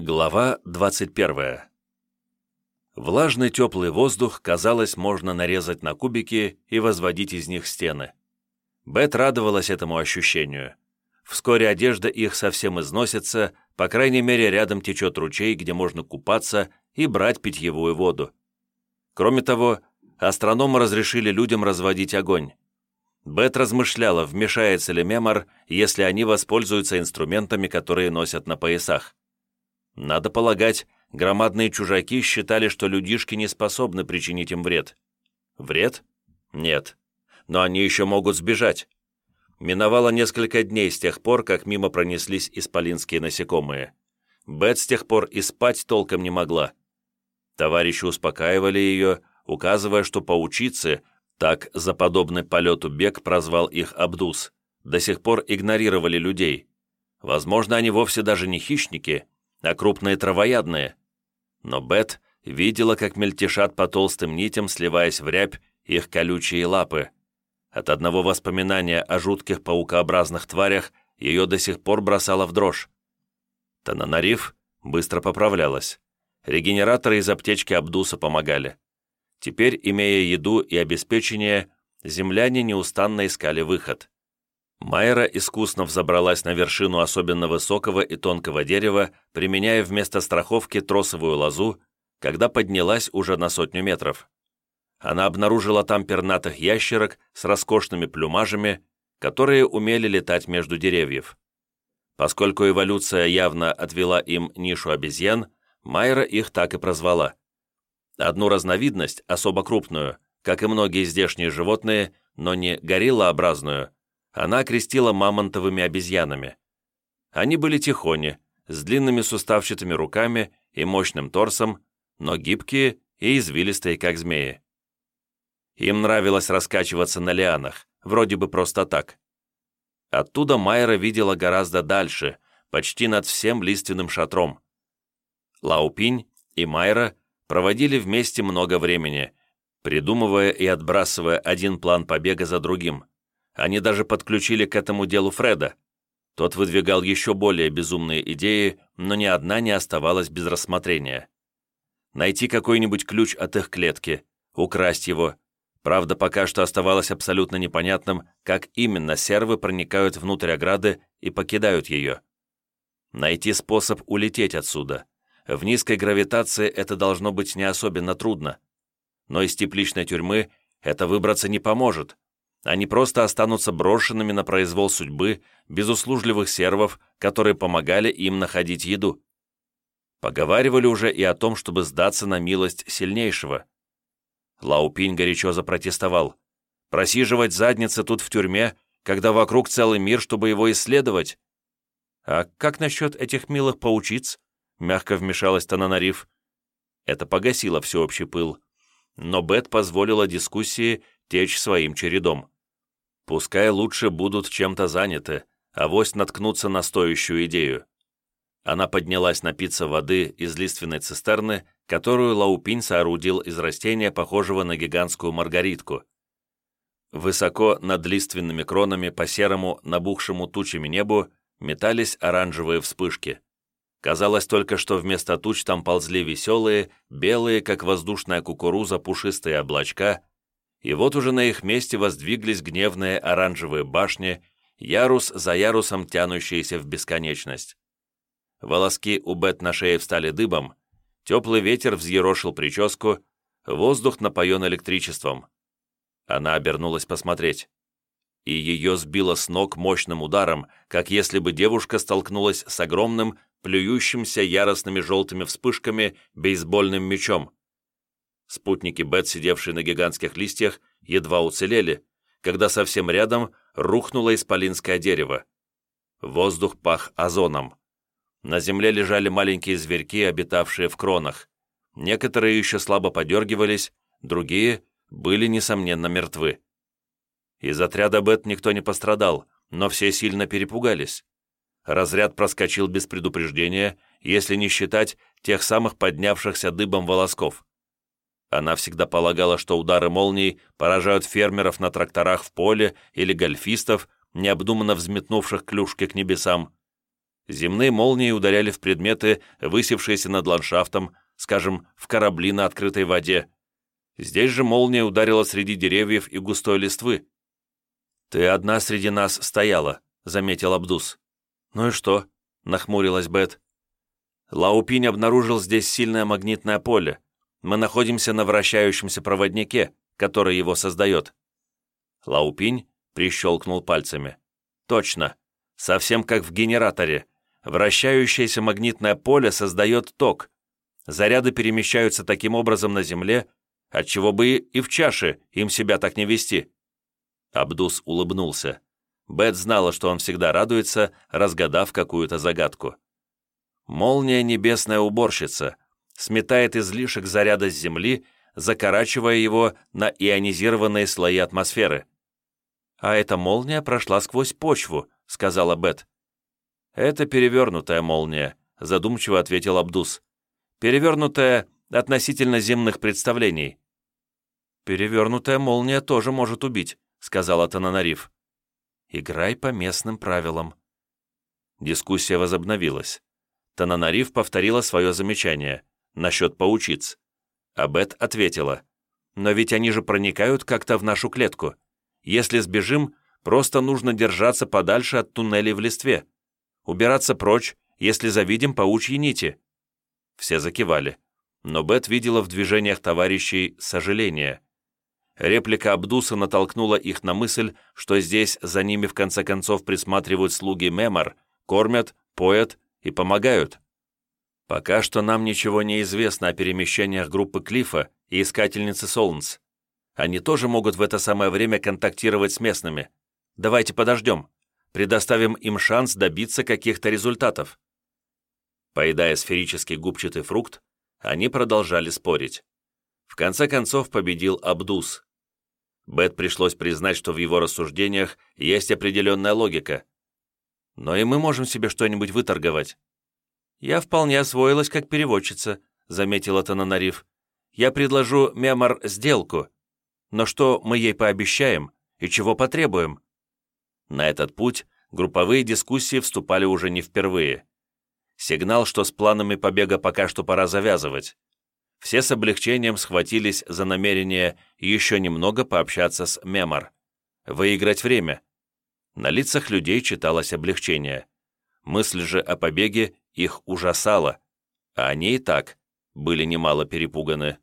Глава 21. Влажный теплый воздух, казалось, можно нарезать на кубики и возводить из них стены. Бет радовалась этому ощущению. Вскоре одежда их совсем износится, по крайней мере, рядом течет ручей, где можно купаться и брать питьевую воду. Кроме того, астрономы разрешили людям разводить огонь. Бет размышляла, вмешается ли Мемор, если они воспользуются инструментами, которые носят на поясах. Надо полагать, громадные чужаки считали, что людишки не способны причинить им вред. Вред? Нет. Но они еще могут сбежать. Миновало несколько дней с тех пор, как мимо пронеслись исполинские насекомые. Бет с тех пор и спать толком не могла. Товарищи успокаивали ее, указывая, что паучицы, так за подобный полету бег прозвал их Абдус, до сих пор игнорировали людей. Возможно, они вовсе даже не хищники, а крупные травоядные. Но Бет видела, как мельтешат по толстым нитям, сливаясь в рябь, их колючие лапы. От одного воспоминания о жутких паукообразных тварях ее до сих пор бросало в дрожь. Тананариф быстро поправлялась. Регенераторы из аптечки Абдуса помогали. Теперь, имея еду и обеспечение, земляне неустанно искали выход. Майра искусно взобралась на вершину особенно высокого и тонкого дерева, применяя вместо страховки тросовую лозу, когда поднялась уже на сотню метров. Она обнаружила там пернатых ящерок с роскошными плюмажами, которые умели летать между деревьев. Поскольку эволюция явно отвела им нишу обезьян, Майра их так и прозвала. Одну разновидность, особо крупную, как и многие здешние животные, но не гориллообразную, она окрестила мамонтовыми обезьянами. Они были тихони, с длинными суставчатыми руками и мощным торсом, но гибкие и извилистые, как змеи. Им нравилось раскачиваться на лианах, вроде бы просто так. Оттуда Майра видела гораздо дальше, почти над всем лиственным шатром. Лаупинь и Майра проводили вместе много времени, придумывая и отбрасывая один план побега за другим. Они даже подключили к этому делу Фреда. Тот выдвигал еще более безумные идеи, но ни одна не оставалась без рассмотрения. Найти какой-нибудь ключ от их клетки, украсть его. Правда, пока что оставалось абсолютно непонятным, как именно сервы проникают внутрь ограды и покидают ее. Найти способ улететь отсюда. В низкой гравитации это должно быть не особенно трудно. Но из тепличной тюрьмы это выбраться не поможет, они просто останутся брошенными на произвол судьбы, без услужливых сервов, которые помогали им находить еду. Поговаривали уже и о том, чтобы сдаться на милость сильнейшего. Лаупинь горячо запротестовал. «Просиживать задницы тут в тюрьме, когда вокруг целый мир, чтобы его исследовать?» «А как насчет этих милых паучиц?» — мягко вмешалась Тананариф. Это погасило всеобщий пыл. Но Бет позволила дискуссии течь своим чередом. Пускай лучше будут чем-то заняты, а вось наткнуться на стоящую идею. Она поднялась напиться воды из лиственной цистерны, которую Лаупинь соорудил из растения, похожего на гигантскую маргаритку. Высоко над лиственными кронами по серому, набухшему тучами небу метались оранжевые вспышки. Казалось только, что вместо туч там ползли веселые, белые, как воздушная кукуруза, пушистые облачка, и вот уже на их месте воздвиглись гневные оранжевые башни, ярус за ярусом тянущиеся в бесконечность. Волоски у Бет на шее встали дыбом, теплый ветер взъерошил прическу, воздух напоен электричеством. Она обернулась посмотреть. И ее сбило с ног мощным ударом, как если бы девушка столкнулась с огромным, плюющимся яростными желтыми вспышками бейсбольным мячом. Спутники Бет, сидевшие на гигантских листьях, едва уцелели, когда совсем рядом рухнуло исполинское дерево. Воздух пах озоном. На земле лежали маленькие зверьки, обитавшие в кронах. Некоторые еще слабо подергивались, другие были, несомненно, мертвы. Из отряда Бет никто не пострадал, но все сильно перепугались. Разряд проскочил без предупреждения, если не считать тех самых поднявшихся дыбом волосков. Она всегда полагала, что удары молний поражают фермеров на тракторах в поле или гольфистов, необдуманно взметнувших клюшки к небесам. Земные молнии ударяли в предметы, высевшиеся над ландшафтом, скажем, в корабли на открытой воде. Здесь же молния ударила среди деревьев и густой листвы. «Ты одна среди нас стояла», — заметил Абдус. «Ну и что?» — нахмурилась Бет. «Лаупинь обнаружил здесь сильное магнитное поле. Мы находимся на вращающемся проводнике, который его создает». Лаупинь прищелкнул пальцами. «Точно. Совсем как в генераторе. Вращающееся магнитное поле создает ток. Заряды перемещаются таким образом на Земле, отчего бы и в чаше им себя так не вести». Абдус улыбнулся. Бет знала, что он всегда радуется, разгадав какую-то загадку. Молния небесная уборщица сметает излишек заряда с Земли, закорачивая его на ионизированные слои атмосферы. «А эта молния прошла сквозь почву», — сказала Бет. «Это перевернутая молния», — задумчиво ответил Абдус. «Перевернутая относительно земных представлений». «Перевернутая молния тоже может убить», — сказала Тананариф. «Играй по местным правилам». Дискуссия возобновилась. Тананариф повторила свое замечание насчет паучиц. Абет ответила. «Но ведь они же проникают как-то в нашу клетку. Если сбежим, просто нужно держаться подальше от туннелей в листве. Убираться прочь, если завидим паучьи нити». Все закивали. Но Бет видела в движениях товарищей сожаление. Реплика Абдуса натолкнула их на мысль, что здесь за ними в конце концов присматривают слуги Мемор, кормят, поят и помогают. Пока что нам ничего не известно о перемещениях группы Клифа и Искательницы Солнц. Они тоже могут в это самое время контактировать с местными. Давайте подождем. Предоставим им шанс добиться каких-то результатов. Поедая сферический губчатый фрукт, они продолжали спорить. В конце концов победил Абдус. Бет пришлось признать, что в его рассуждениях есть определенная логика. Но и мы можем себе что-нибудь выторговать. «Я вполне освоилась как переводчица», — заметила Тананариф. «Я предложу Мемор сделку. Но что мы ей пообещаем и чего потребуем?» На этот путь групповые дискуссии вступали уже не впервые. Сигнал, что с планами побега пока что пора завязывать. Все с облегчением схватились за намерение еще немного пообщаться с Мемор. Выиграть время. На лицах людей читалось облегчение. Мысль же о побеге их ужасало, а они и так были немало перепуганы.